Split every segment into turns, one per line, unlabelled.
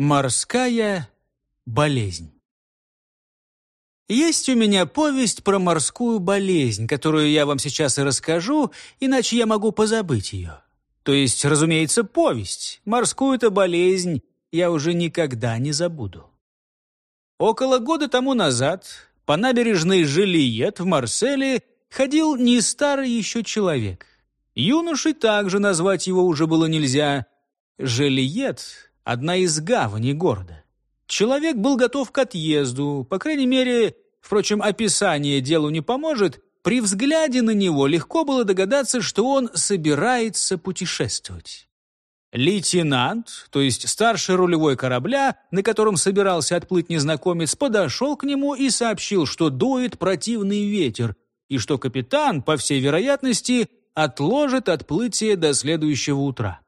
Морская болезнь. Есть у меня повесть про морскую болезнь, которую я вам сейчас и расскажу, иначе я могу позабыть ее. То есть, разумеется, повесть. Морскую-то болезнь я уже никогда не забуду. Около года тому назад по набережной Желиет в Марселе ходил не старый еще человек. Юношей также назвать его уже было нельзя. Желиет одна из гаваней города. Человек был готов к отъезду, по крайней мере, впрочем, описание делу не поможет, при взгляде на него легко было догадаться, что он собирается путешествовать. Лейтенант, то есть старший рулевой корабля, на котором собирался отплыть незнакомец, подошел к нему и сообщил, что дует противный ветер, и что капитан, по всей вероятности, отложит отплытие до следующего утра.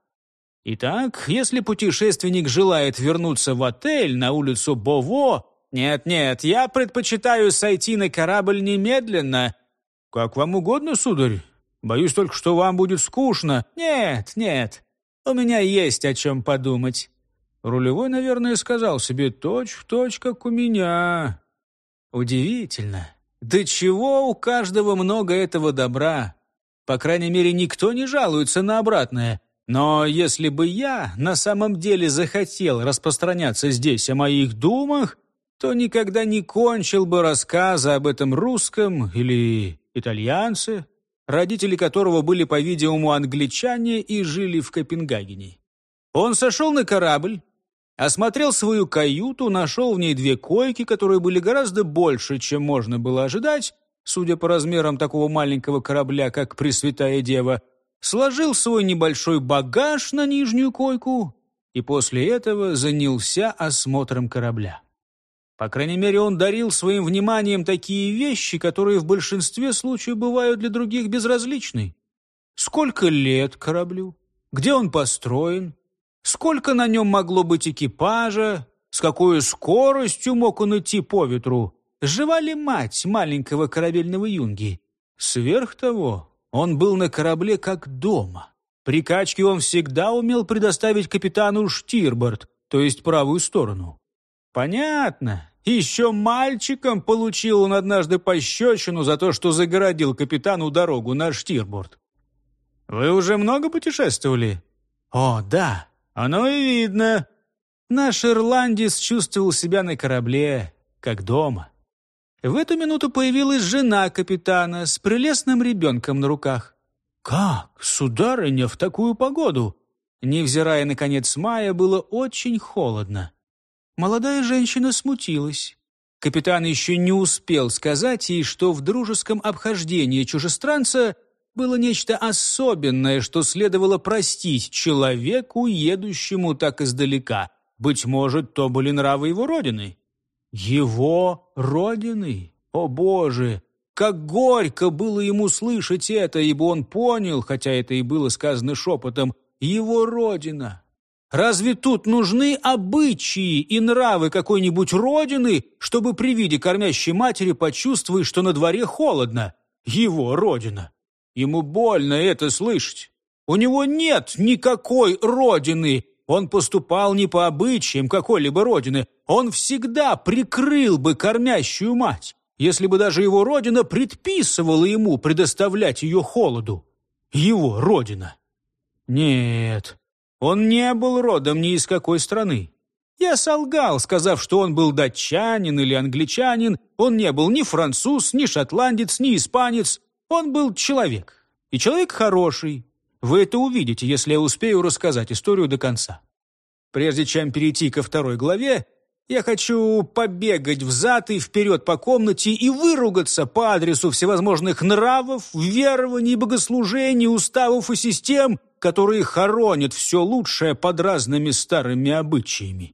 Итак, если путешественник желает вернуться в отель на улицу Бово... Нет-нет, я предпочитаю сойти на корабль немедленно. Как вам угодно, сударь. Боюсь только, что вам будет скучно. Нет, нет, у меня есть о чем подумать. Рулевой, наверное, сказал себе точь-в-точь, как у меня. Удивительно. До чего у каждого много этого добра. По крайней мере, никто не жалуется на обратное. Но если бы я на самом деле захотел распространяться здесь о моих думах, то никогда не кончил бы рассказа об этом русском или итальянце, родители которого были, по-видимому, англичане и жили в Копенгагене. Он сошел на корабль, осмотрел свою каюту, нашел в ней две койки, которые были гораздо больше, чем можно было ожидать, судя по размерам такого маленького корабля, как Пресвятая Дева, сложил свой небольшой багаж на нижнюю койку и после этого занялся осмотром корабля. По крайней мере, он дарил своим вниманием такие вещи, которые в большинстве случаев бывают для других безразличны. Сколько лет кораблю? Где он построен? Сколько на нем могло быть экипажа? С какой скоростью мог он идти по ветру? Жива ли мать маленького корабельного юнги? Сверх того, он был на корабле как дома. При качке он всегда умел предоставить капитану штирборд, то есть правую сторону. Понятно. Еще мальчиком получил он однажды пощечину за то, что загородил капитану дорогу на штирборд. Вы уже много путешествовали? О, да, оно и видно. Наш ирландец чувствовал себя на корабле как дома. В эту минуту появилась жена капитана с прелестным ребенком на руках. «Как, сударыня, в такую погоду?» Невзирая на конец мая, было очень холодно. Молодая женщина смутилась. Капитан еще не успел сказать ей, что в дружеском обхождении чужестранца было нечто особенное, что следовало простить человеку, едущему так издалека. Быть может, то были нравы его родины. Его родины? О, Боже! Как горько было ему слышать это, ибо он понял, хотя это и было сказано шепотом, его родина. Разве тут нужны обычаи и нравы какой-нибудь родины, чтобы при виде кормящей матери почувствовать, что на дворе холодно? Его родина. Ему больно это слышать. У него нет никакой родины, он поступал не по обычаям какой-либо родины. Он всегда прикрыл бы кормящую мать, если бы даже его родина предписывала ему предоставлять ее холоду. Его родина. Нет, он не был родом ни из какой страны. Я солгал, сказав, что он был датчанин или англичанин. Он не был ни француз, ни шотландец, ни испанец. Он был человек. И человек хороший, вы это увидите, если я успею рассказать историю до конца. Прежде чем перейти ко второй главе, я хочу побегать взад и вперед по комнате и выругаться по адресу всевозможных нравов, верований, богослужений, уставов и систем, которые хоронят все лучшее под разными старыми обычаями.